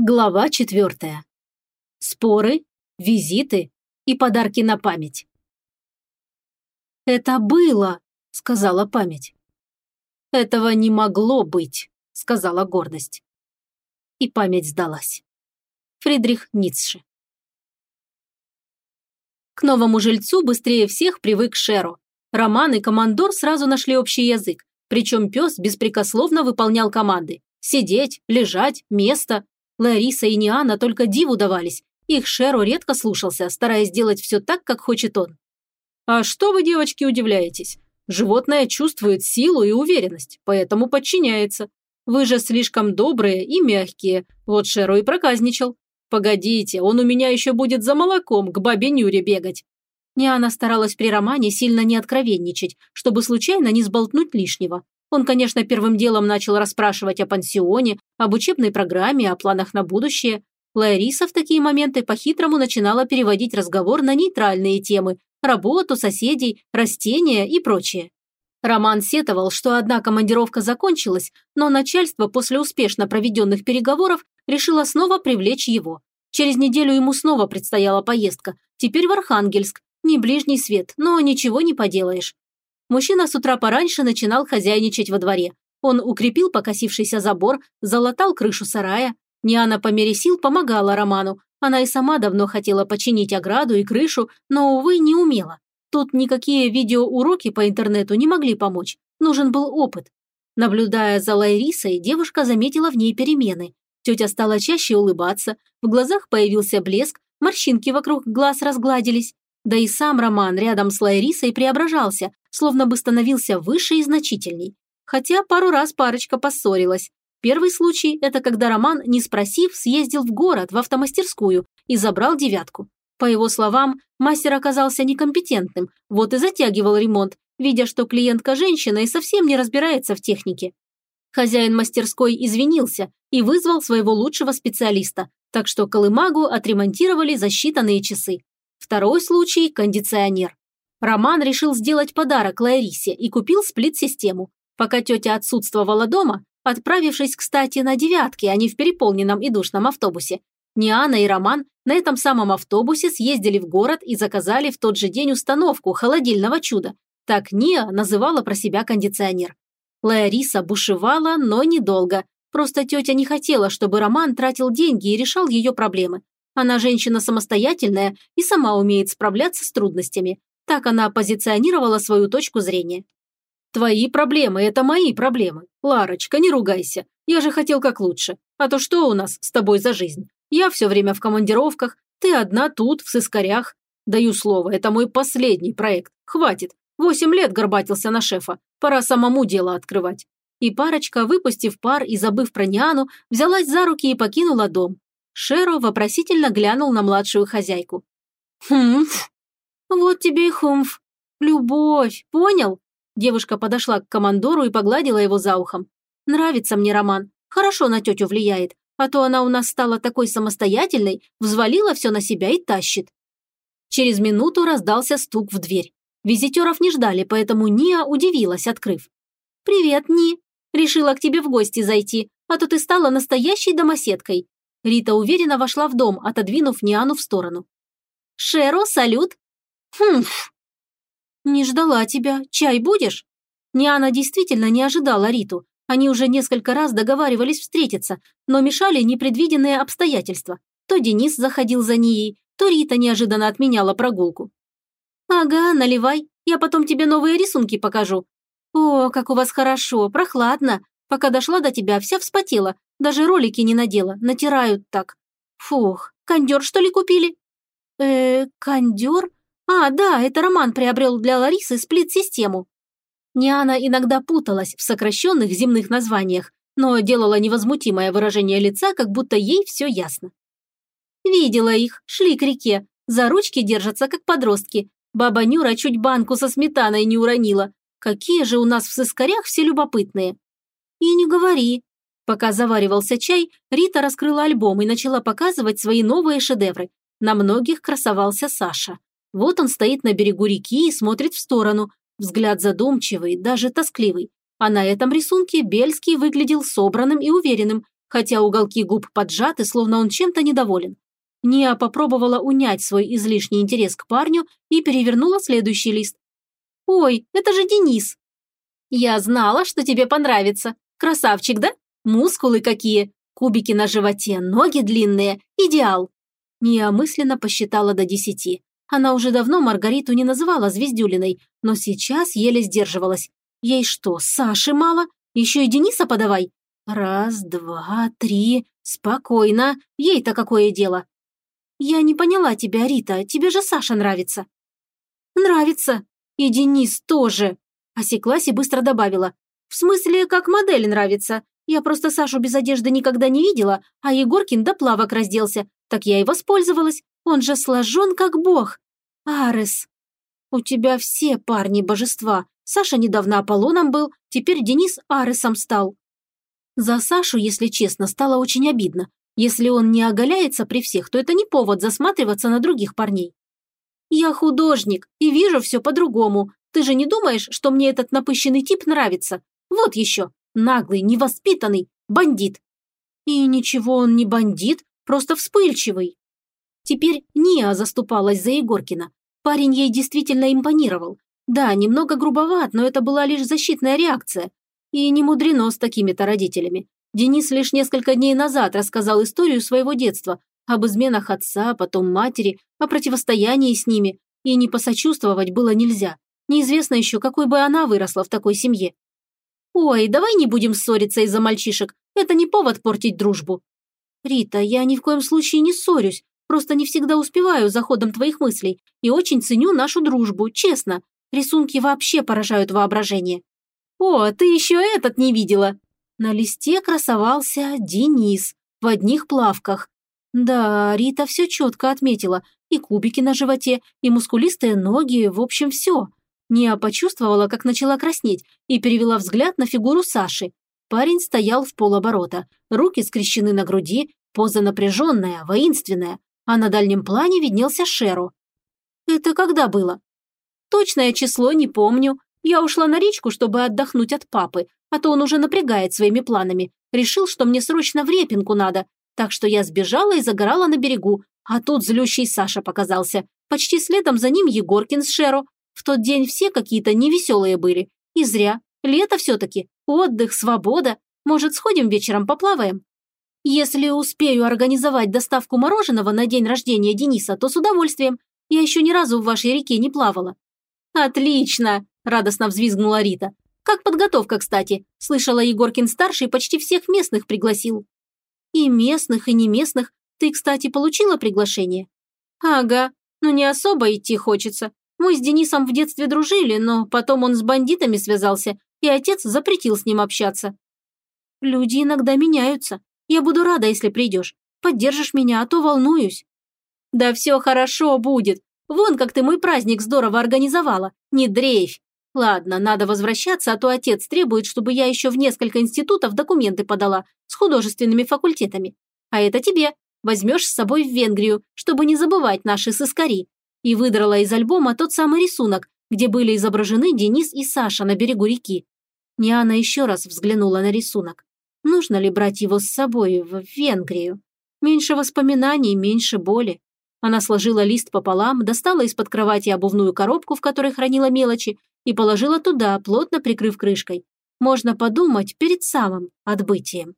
Глава четвертая. Споры, визиты и подарки на память. «Это было», — сказала память. «Этого не могло быть», — сказала гордость. И память сдалась. Фридрих Ницше. К новому жильцу быстрее всех привык Шеро. Роман и командор сразу нашли общий язык, причем пес беспрекословно выполнял команды. Сидеть, лежать, место, Лариса и Ниана только диву давались. Их Шеру редко слушался, стараясь делать все так, как хочет он. «А что вы, девочки, удивляетесь? Животное чувствует силу и уверенность, поэтому подчиняется. Вы же слишком добрые и мягкие, вот Шеру и проказничал. Погодите, он у меня еще будет за молоком к бабе Нюре бегать». Ниана старалась при романе сильно не откровенничать, чтобы случайно не сболтнуть лишнего. Он, конечно, первым делом начал расспрашивать о пансионе, об учебной программе, о планах на будущее. Лариса в такие моменты по-хитрому начинала переводить разговор на нейтральные темы – работу, соседей, растения и прочее. Роман сетовал, что одна командировка закончилась, но начальство после успешно проведенных переговоров решило снова привлечь его. Через неделю ему снова предстояла поездка, теперь в Архангельск, не ближний свет, но ничего не поделаешь. Мужчина с утра пораньше начинал хозяйничать во дворе. Он укрепил покосившийся забор, залатал крышу сарая. Ниана по мере сил помогала Роману. Она и сама давно хотела починить ограду и крышу, но, увы, не умела. Тут никакие видеоуроки по интернету не могли помочь. Нужен был опыт. Наблюдая за Лайрисой, девушка заметила в ней перемены. Тетя стала чаще улыбаться, в глазах появился блеск, морщинки вокруг глаз разгладились. Да и сам Роман рядом с Лайрисой преображался, словно бы становился выше и значительней. Хотя пару раз парочка поссорилась. Первый случай – это когда Роман, не спросив, съездил в город, в автомастерскую и забрал девятку. По его словам, мастер оказался некомпетентным, вот и затягивал ремонт, видя, что клиентка женщина и совсем не разбирается в технике. Хозяин мастерской извинился и вызвал своего лучшего специалиста, так что колымагу отремонтировали за считанные часы. Второй случай – кондиционер. Роман решил сделать подарок Ларисе и купил сплит-систему. Пока тетя отсутствовала дома, отправившись, кстати, на девятке, а не в переполненном и душном автобусе, Ниана и Роман на этом самом автобусе съездили в город и заказали в тот же день установку холодильного чуда. Так Ния называла про себя кондиционер. Лариса бушевала, но недолго. Просто тетя не хотела, чтобы Роман тратил деньги и решал ее проблемы. Она женщина самостоятельная и сама умеет справляться с трудностями. Так она позиционировала свою точку зрения. «Твои проблемы – это мои проблемы. Ларочка, не ругайся. Я же хотел как лучше. А то что у нас с тобой за жизнь? Я все время в командировках, ты одна тут, в сыскарях. Даю слово, это мой последний проект. Хватит. Восемь лет горбатился на шефа. Пора самому дело открывать». И парочка, выпустив пар и забыв про Ниану, взялась за руки и покинула дом, Шеро вопросительно глянул на младшую хозяйку. «Хмф! Вот тебе и хумф! Любовь, понял?» Девушка подошла к командору и погладила его за ухом. «Нравится мне Роман. Хорошо на тетю влияет, а то она у нас стала такой самостоятельной, взвалила все на себя и тащит». Через минуту раздался стук в дверь. Визитеров не ждали, поэтому Ния удивилась, открыв. «Привет, Ни. Решила к тебе в гости зайти, а то ты стала настоящей домоседкой. Рита уверенно вошла в дом, отодвинув Ниану в сторону. «Шеро, салют!» «Хмф!» «Не ждала тебя. Чай будешь?» Ниана действительно не ожидала Риту. Они уже несколько раз договаривались встретиться, но мешали непредвиденные обстоятельства. То Денис заходил за ней, то Рита неожиданно отменяла прогулку. «Ага, наливай, я потом тебе новые рисунки покажу. О, как у вас хорошо, прохладно. Пока дошла до тебя, вся вспотела, даже ролики не надела, натирают так. Фух, кондер что ли купили? э кондер? А, да, это Роман приобрел для Ларисы сплит-систему. Ниана иногда путалась в сокращенных земных названиях, но делала невозмутимое выражение лица, как будто ей все ясно. Видела их, шли к реке, за ручки держатся, как подростки. Баба Нюра чуть банку со сметаной не уронила. Какие же у нас в сыскарях все любопытные. И не говори, Пока заваривался чай, Рита раскрыла альбом и начала показывать свои новые шедевры. На многих красовался Саша. Вот он стоит на берегу реки и смотрит в сторону. Взгляд задумчивый, даже тоскливый. А на этом рисунке Бельский выглядел собранным и уверенным. хотя уголки губ поджаты, словно он чем-то недоволен. Ния попробовала унять свой излишний интерес к парню и перевернула следующий лист. «Ой, это же Денис!» «Я знала, что тебе понравится. Красавчик, да? Мускулы какие! Кубики на животе, ноги длинные. Идеал!» Ния мысленно посчитала до десяти. Она уже давно Маргариту не называла Звездюлиной, но сейчас еле сдерживалась. Ей что, Саши мало? Еще и Дениса подавай? Раз, два, три. Спокойно. Ей-то какое дело? Я не поняла тебя, Рита. Тебе же Саша нравится. Нравится. И Денис тоже. Осеклась и быстро добавила. В смысле, как модель нравится. Я просто Сашу без одежды никогда не видела, а Егоркин до плавок разделся. Так я и воспользовалась. Он же сложен как бог. Арес. У тебя все парни божества. Саша недавно Аполлоном был, теперь Денис Аресом стал. За Сашу, если честно, стало очень обидно. Если он не оголяется при всех, то это не повод засматриваться на других парней. Я художник и вижу все по-другому. Ты же не думаешь, что мне этот напыщенный тип нравится? Вот еще. Наглый, невоспитанный, бандит. И ничего он не бандит, просто вспыльчивый. Теперь Ния заступалась за Егоркина. Парень ей действительно импонировал. Да, немного грубоват, но это была лишь защитная реакция. И не мудрено с такими-то родителями. Денис лишь несколько дней назад рассказал историю своего детства, об изменах отца, потом матери, о противостоянии с ними, и не посочувствовать было нельзя. Неизвестно еще, какой бы она выросла в такой семье. «Ой, давай не будем ссориться из-за мальчишек, это не повод портить дружбу». «Рита, я ни в коем случае не ссорюсь, Просто не всегда успеваю за ходом твоих мыслей и очень ценю нашу дружбу, честно. Рисунки вообще поражают воображение. О, ты еще этот не видела. На листе красовался Денис в одних плавках. Да, Рита все четко отметила. И кубики на животе, и мускулистые ноги, в общем, все. Ния почувствовала, как начала краснеть, и перевела взгляд на фигуру Саши. Парень стоял в полоборота, руки скрещены на груди, поза напряженная, воинственная а на дальнем плане виднелся Шеру. Это когда было? Точное число не помню. Я ушла на речку, чтобы отдохнуть от папы, а то он уже напрягает своими планами. Решил, что мне срочно в репинку надо. Так что я сбежала и загорала на берегу, а тут злющий Саша показался. Почти следом за ним Егоркин с Шеро. В тот день все какие-то невеселые были. И зря. Лето все-таки. Отдых, свобода. Может, сходим вечером поплаваем? Если успею организовать доставку мороженого на день рождения Дениса, то с удовольствием. Я еще ни разу в вашей реке не плавала». «Отлично!» – радостно взвизгнула Рита. «Как подготовка, кстати. Слышала, Егоркин-старший почти всех местных пригласил». «И местных, и не местных. Ты, кстати, получила приглашение?» «Ага, но не особо идти хочется. Мы с Денисом в детстве дружили, но потом он с бандитами связался, и отец запретил с ним общаться». «Люди иногда меняются. Я буду рада, если придешь. Поддержишь меня, а то волнуюсь». «Да все хорошо будет. Вон как ты мой праздник здорово организовала. Не дрейфь. Ладно, надо возвращаться, а то отец требует, чтобы я еще в несколько институтов документы подала с художественными факультетами. А это тебе. Возьмешь с собой в Венгрию, чтобы не забывать наши сыскари». И выдрала из альбома тот самый рисунок, где были изображены Денис и Саша на берегу реки. Ниана еще раз взглянула на рисунок. Нужно ли брать его с собой в Венгрию? Меньше воспоминаний, меньше боли. Она сложила лист пополам, достала из-под кровати обувную коробку, в которой хранила мелочи, и положила туда, плотно прикрыв крышкой. Можно подумать перед самым отбытием.